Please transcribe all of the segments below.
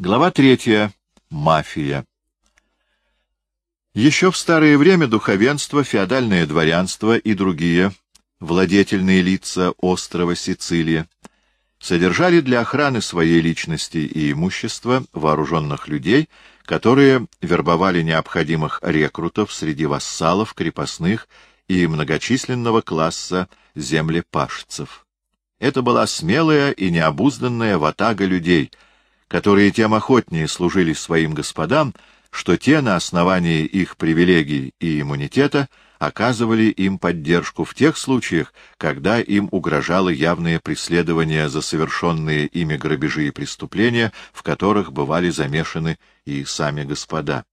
Глава третья. Мафия. Еще в старое время духовенство, феодальное дворянство и другие владетельные лица острова Сицилия содержали для охраны своей личности и имущества вооруженных людей, которые вербовали необходимых рекрутов среди вассалов, крепостных и многочисленного класса землепашцев. Это была смелая и необузданная ватага людей, которые тем охотнее служили своим господам, что те на основании их привилегий и иммунитета оказывали им поддержку в тех случаях, когда им угрожало явное преследование за совершенные ими грабежи и преступления, в которых бывали замешаны и сами господа.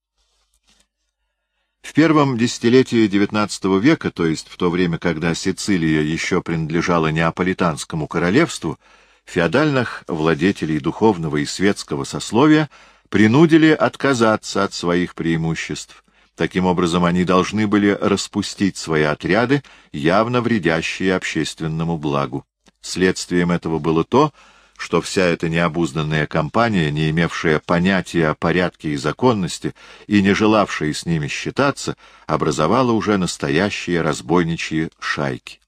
В первом десятилетии XIX века, то есть в то время, когда Сицилия еще принадлежала Неаполитанскому королевству, феодальных владетелей духовного и светского сословия принудили отказаться от своих преимуществ. Таким образом, они должны были распустить свои отряды, явно вредящие общественному благу. Следствием этого было то, что вся эта необузданная компания, не имевшая понятия о порядке и законности и не желавшая с ними считаться, образовала уже настоящие разбойничьи шайки.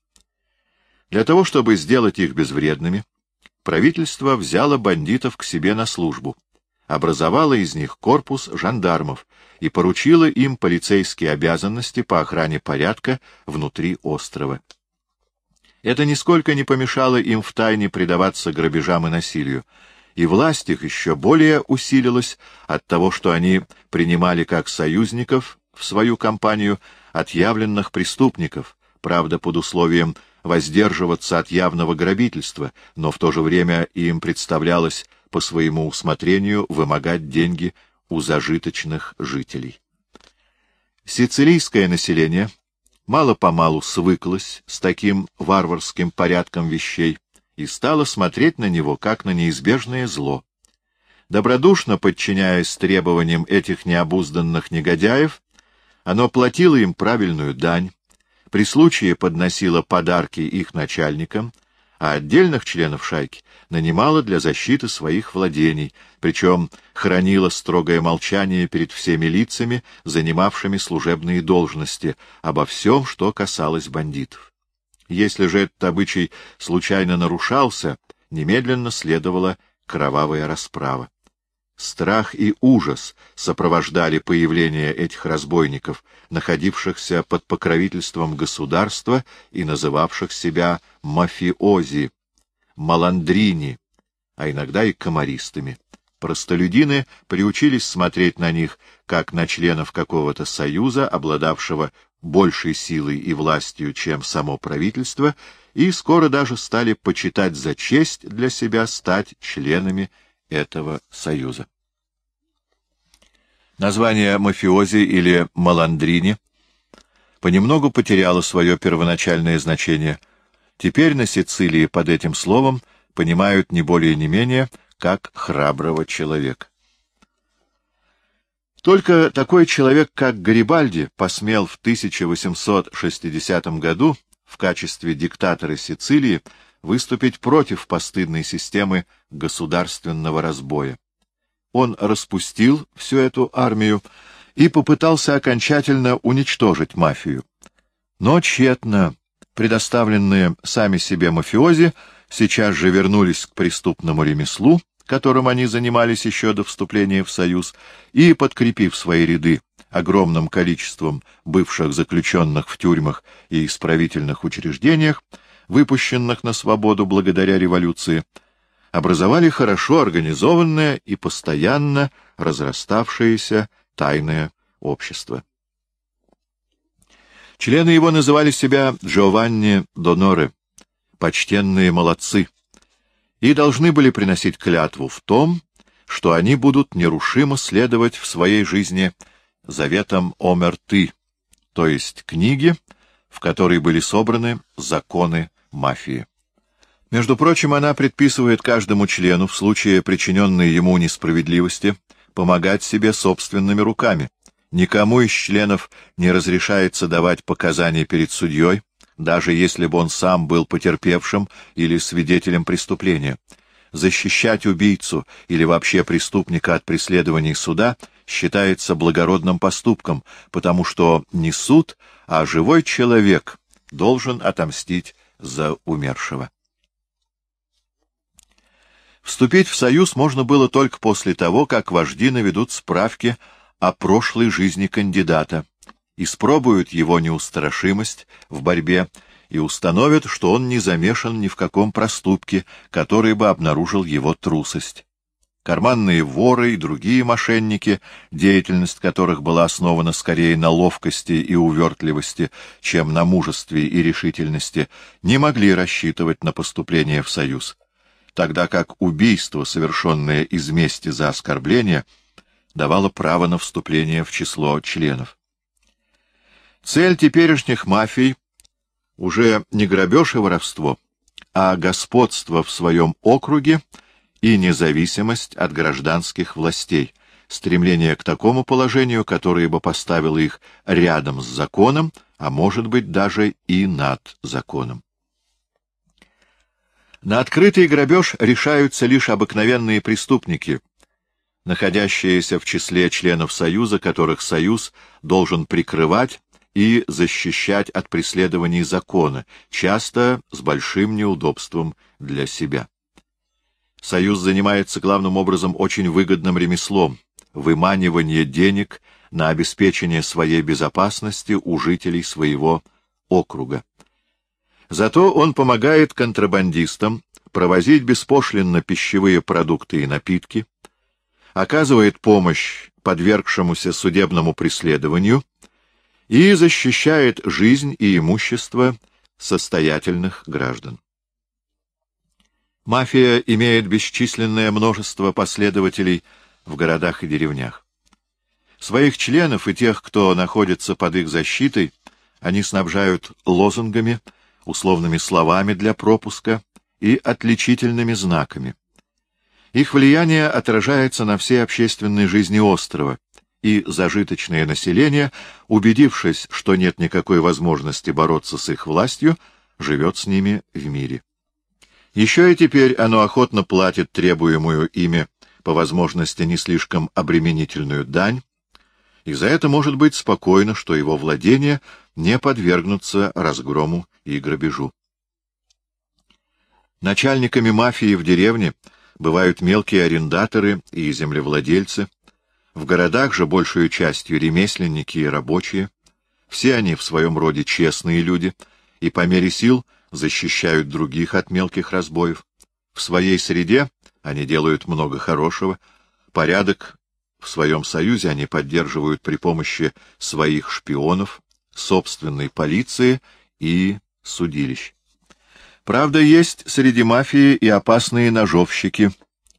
Для того, чтобы сделать их безвредными, правительство взяло бандитов к себе на службу, образовало из них корпус жандармов и поручило им полицейские обязанности по охране порядка внутри острова. Это нисколько не помешало им втайне предаваться грабежам и насилию, и власть их еще более усилилась от того, что они принимали как союзников в свою компанию отъявленных преступников, правда, под условием воздерживаться от явного грабительства, но в то же время им представлялось по своему усмотрению вымогать деньги у зажиточных жителей. Сицилийское население мало-помалу свыклась с таким варварским порядком вещей и стала смотреть на него как на неизбежное зло. Добродушно подчиняясь требованиям этих необузданных негодяев, оно платило им правильную дань, при случае подносило подарки их начальникам, а отдельных членов шайки нанимала для защиты своих владений, причем хранила строгое молчание перед всеми лицами, занимавшими служебные должности, обо всем, что касалось бандитов. Если же этот обычай случайно нарушался, немедленно следовала кровавая расправа. Страх и ужас сопровождали появление этих разбойников, находившихся под покровительством государства и называвших себя мафиози, маландрини, а иногда и комаристами. Простолюдины приучились смотреть на них, как на членов какого-то союза, обладавшего большей силой и властью, чем само правительство, и скоро даже стали почитать за честь для себя стать членами этого союза. Название мафиози или маландрини понемногу потеряло свое первоначальное значение. Теперь на Сицилии под этим словом понимают не более не менее, как храброго человека. Только такой человек, как Гарибальди, посмел в 1860 году в качестве диктатора Сицилии выступить против постыдной системы государственного разбоя. Он распустил всю эту армию и попытался окончательно уничтожить мафию. Но тщетно предоставленные сами себе мафиози сейчас же вернулись к преступному ремеслу, которым они занимались еще до вступления в Союз, и, подкрепив свои ряды огромным количеством бывших заключенных в тюрьмах и исправительных учреждениях, выпущенных на свободу благодаря революции, образовали хорошо организованное и постоянно разраставшееся тайное общество. Члены его называли себя Джованни Доноре, почтенные молодцы, и должны были приносить клятву в том, что они будут нерушимо следовать в своей жизни заветам Омерты, то есть книги, в которой были собраны законы мафии. Между прочим, она предписывает каждому члену в случае причиненной ему несправедливости помогать себе собственными руками. Никому из членов не разрешается давать показания перед судьей, даже если бы он сам был потерпевшим или свидетелем преступления. защищать убийцу или вообще преступника от преследований суда считается благородным поступком, потому что не суд, а живой человек должен отомстить за умершего. Вступить в союз можно было только после того, как вожди наведут справки о прошлой жизни кандидата, испробуют его неустрашимость в борьбе и установят, что он не замешан ни в каком проступке, который бы обнаружил его трусость. Карманные воры и другие мошенники, деятельность которых была основана скорее на ловкости и увертливости, чем на мужестве и решительности, не могли рассчитывать на поступление в союз тогда как убийство, совершенное из мести за оскорбление, давало право на вступление в число членов. Цель теперешних мафий уже не грабеж и воровство, а господство в своем округе и независимость от гражданских властей, стремление к такому положению, которое бы поставило их рядом с законом, а может быть даже и над законом. На открытый грабеж решаются лишь обыкновенные преступники, находящиеся в числе членов Союза, которых Союз должен прикрывать и защищать от преследований закона, часто с большим неудобством для себя. Союз занимается главным образом очень выгодным ремеслом — выманивание денег на обеспечение своей безопасности у жителей своего округа. Зато он помогает контрабандистам провозить беспошлинно пищевые продукты и напитки, оказывает помощь подвергшемуся судебному преследованию и защищает жизнь и имущество состоятельных граждан. Мафия имеет бесчисленное множество последователей в городах и деревнях. Своих членов и тех, кто находится под их защитой, они снабжают лозунгами – условными словами для пропуска и отличительными знаками. Их влияние отражается на всей общественной жизни острова, и зажиточное население, убедившись, что нет никакой возможности бороться с их властью, живет с ними в мире. Еще и теперь оно охотно платит требуемую ими по возможности не слишком обременительную дань, и за это может быть спокойно, что его владения не подвергнутся разгрому и грабежу. Начальниками мафии в деревне бывают мелкие арендаторы и землевладельцы, в городах же большую частью ремесленники и рабочие. Все они в своем роде честные люди и по мере сил защищают других от мелких разбоев. В своей среде они делают много хорошего, порядок в своем союзе они поддерживают при помощи своих шпионов, собственной полиции и судилищ. Правда, есть среди мафии и опасные ножовщики,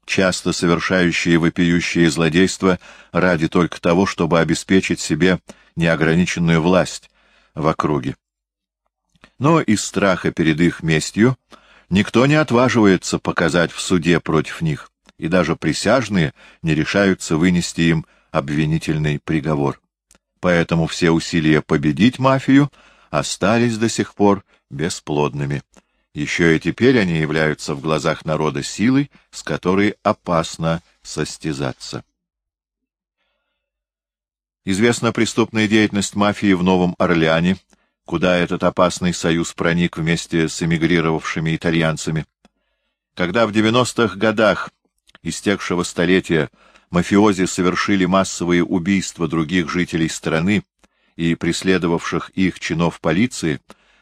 часто совершающие вопиющие злодейства ради только того, чтобы обеспечить себе неограниченную власть в округе. Но из страха перед их местью никто не отваживается показать в суде против них, и даже присяжные не решаются вынести им обвинительный приговор. Поэтому все усилия победить мафию остались до сих пор бесплодными. Еще и теперь они являются в глазах народа силой, с которой опасно состязаться. Известна преступная деятельность мафии в Новом Орлеане, куда этот опасный союз проник вместе с эмигрировавшими итальянцами. Когда в 90-х годах истекшего столетия мафиози совершили массовые убийства других жителей страны и преследовавших их чинов полиции,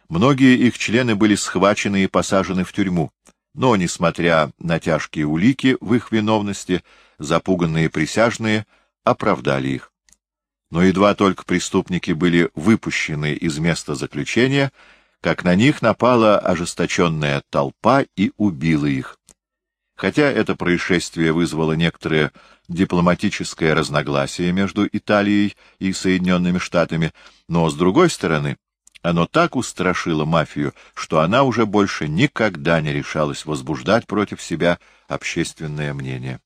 Многие их члены были схвачены и посажены в тюрьму, но, несмотря на тяжкие улики в их виновности, запуганные присяжные оправдали их. Но едва только преступники были выпущены из места заключения, как на них напала ожесточенная толпа и убила их. Хотя это происшествие вызвало некоторое дипломатическое разногласие между Италией и Соединенными Штатами, но, с другой стороны, оно так устрашило мафию, что она уже больше никогда не решалась возбуждать против себя общественное мнение.